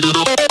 little bit.